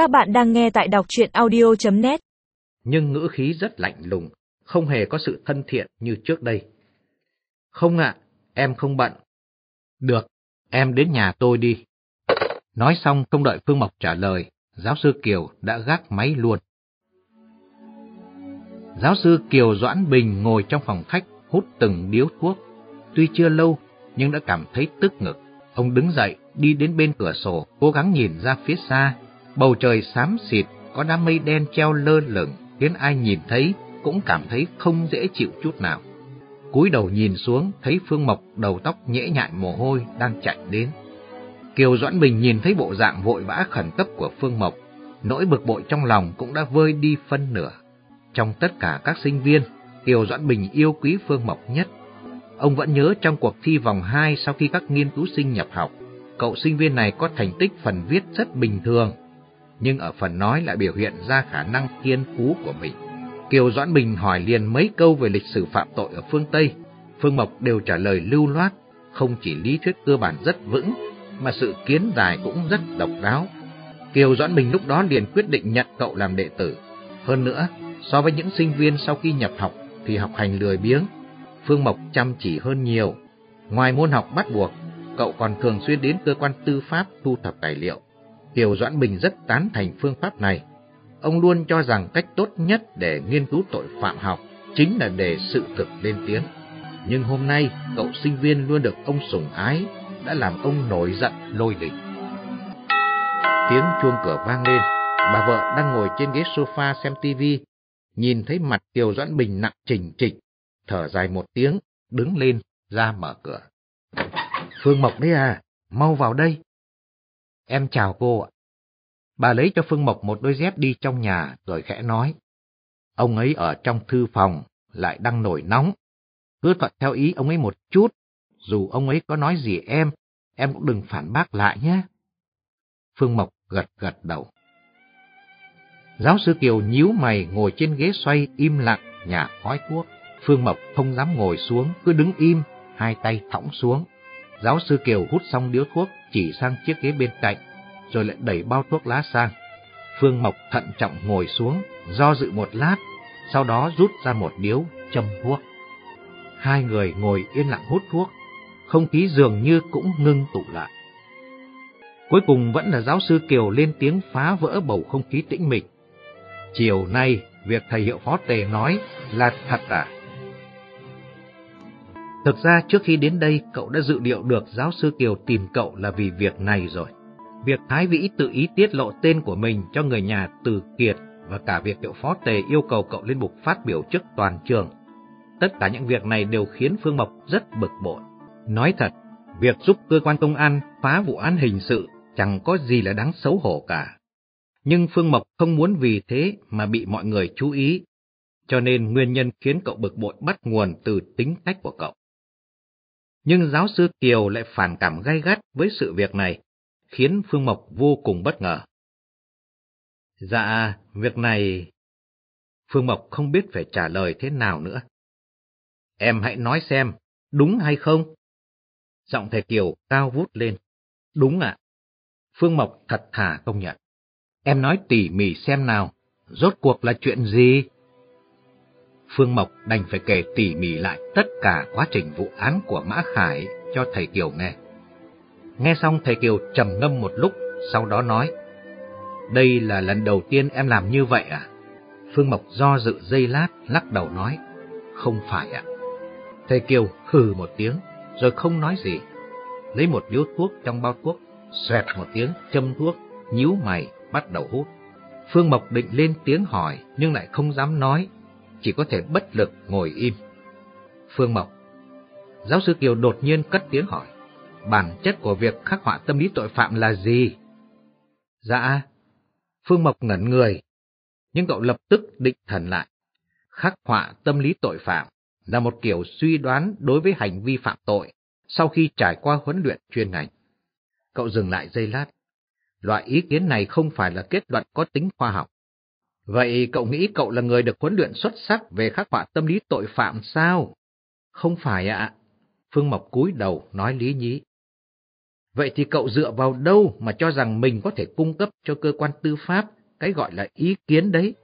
Các bạn đang nghe tại đọc chuyện audio.net Nhưng ngữ khí rất lạnh lùng, không hề có sự thân thiện như trước đây. Không ạ, em không bận. Được, em đến nhà tôi đi. Nói xong không đợi Phương Mộc trả lời, giáo sư Kiều đã gác máy luôn. Giáo sư Kiều Doãn Bình ngồi trong phòng khách hút từng điếu thuốc. Tuy chưa lâu, nhưng đã cảm thấy tức ngực. Ông đứng dậy, đi đến bên cửa sổ, cố gắng nhìn ra phía xa. Bầu trời xám xịt, có đám mây đen treo lơ lửng, khiến ai nhìn thấy cũng cảm thấy không dễ chịu chút nào. cúi đầu nhìn xuống, thấy Phương Mộc đầu tóc nhễ nhại mồ hôi đang chạy đến. Kiều Doãn Bình nhìn thấy bộ dạng vội vã khẩn cấp của Phương Mộc, nỗi bực bội trong lòng cũng đã vơi đi phân nửa. Trong tất cả các sinh viên, Kiều Doãn Bình yêu quý Phương Mộc nhất. Ông vẫn nhớ trong cuộc thi vòng 2 sau khi các nghiên cứu sinh nhập học, cậu sinh viên này có thành tích phần viết rất bình thường, nhưng ở phần nói lại biểu hiện ra khả năng thiên phú của mình. Kiều Doãn Bình hỏi liền mấy câu về lịch sử phạm tội ở phương Tây, Phương Mộc đều trả lời lưu loát, không chỉ lý thuyết cơ bản rất vững, mà sự kiến giải cũng rất độc đáo. Kiều Doãn Bình lúc đó liền quyết định nhận cậu làm đệ tử. Hơn nữa, so với những sinh viên sau khi nhập học thì học hành lười biếng, Phương Mộc chăm chỉ hơn nhiều. Ngoài môn học bắt buộc, cậu còn thường xuyên đến cơ quan tư pháp thu thập tài liệu. Kiều Doãn Bình rất tán thành phương pháp này. Ông luôn cho rằng cách tốt nhất để nghiên cứu tội phạm học chính là để sự thực lên tiếng. Nhưng hôm nay, cậu sinh viên luôn được ông sủng ái, đã làm ông nổi giận lôi đình. Tiếng chuông cửa vang lên, bà vợ đang ngồi trên ghế sofa xem tivi, nhìn thấy mặt Kiều Doãn Bình nặng trình trịch, thở dài một tiếng, đứng lên, ra mở cửa. Phương Mộc đấy à, mau vào đây. Em chào cô ạ. Bà lấy cho Phương Mộc một đôi dép đi trong nhà rồi khẽ nói. Ông ấy ở trong thư phòng, lại đang nổi nóng. Cứ thuận theo ý ông ấy một chút, dù ông ấy có nói gì em, em cũng đừng phản bác lại nhé. Phương Mộc gật gật đầu. Giáo sư Kiều nhíu mày ngồi trên ghế xoay im lặng, nhà khói thuốc. Phương Mộc không dám ngồi xuống, cứ đứng im, hai tay thõng xuống. Giáo sư Kiều hút xong điếu thuốc, chỉ sang chiếc ghế bên cạnh, rồi lại đẩy bao thuốc lá sang. Phương Mộc thận trọng ngồi xuống, do dự một lát, sau đó rút ra một điếu, châm thuốc. Hai người ngồi yên lặng hút thuốc, không khí dường như cũng ngưng tụ lại. Cuối cùng vẫn là giáo sư Kiều lên tiếng phá vỡ bầu không khí tĩnh mịch. Chiều nay, việc thầy hiệu phó tề nói là thật à? Thực ra trước khi đến đây, cậu đã dự liệu được giáo sư Kiều tìm cậu là vì việc này rồi. Việc Thái Vĩ tự ý tiết lộ tên của mình cho người nhà Từ Kiệt và cả việc hiệu phó tề yêu cầu cậu lên bục phát biểu trước toàn trường. Tất cả những việc này đều khiến Phương Mộc rất bực bội. Nói thật, việc giúp cơ quan công an phá vụ án hình sự chẳng có gì là đáng xấu hổ cả. Nhưng Phương Mộc không muốn vì thế mà bị mọi người chú ý, cho nên nguyên nhân khiến cậu bực bội bắt nguồn từ tính cách của cậu. Nhưng giáo sư Kiều lại phản cảm gay gắt với sự việc này, khiến Phương Mộc vô cùng bất ngờ. Dạ, việc này... Phương Mộc không biết phải trả lời thế nào nữa. Em hãy nói xem, đúng hay không? Giọng thầy Kiều cao vút lên. Đúng ạ. Phương Mộc thật thà công nhận. Em nói tỉ mỉ xem nào, rốt cuộc là chuyện gì? Phương Mộc đành phải kể tỉ mỉ lại tất cả quá trình vụ án của Mã Khải cho thầy Kiều nghe. Nghe xong thầy Kiều trầm ngâm một lúc, sau đó nói, Đây là lần đầu tiên em làm như vậy à? Phương Mộc do dự dây lát, lắc đầu nói, Không phải ạ. Thầy Kiều hừ một tiếng, rồi không nói gì. Lấy một điếu thuốc trong bao thuốc, xoẹt một tiếng, châm thuốc, nhíu mày, bắt đầu hút. Phương Mộc định lên tiếng hỏi, nhưng lại không dám nói, chỉ có thể bất lực ngồi im. Phương Mộc Giáo sư Kiều đột nhiên cất tiếng hỏi, bản chất của việc khắc họa tâm lý tội phạm là gì? Dạ, Phương Mộc ngẩn người, nhưng cậu lập tức định thần lại. Khắc họa tâm lý tội phạm là một kiểu suy đoán đối với hành vi phạm tội sau khi trải qua huấn luyện chuyên ngành. Cậu dừng lại giây lát. Loại ý kiến này không phải là kết luận có tính khoa học. Vậy cậu nghĩ cậu là người được huấn luyện xuất sắc về khắc họa tâm lý tội phạm sao? Không phải ạ. Phương Mộc cúi đầu nói lý nhí. Vậy thì cậu dựa vào đâu mà cho rằng mình có thể cung cấp cho cơ quan tư pháp cái gọi là ý kiến đấy,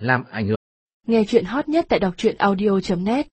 làm ảnh hưởng. Nghe chuyện hot nhất tại đọc truyện audio.net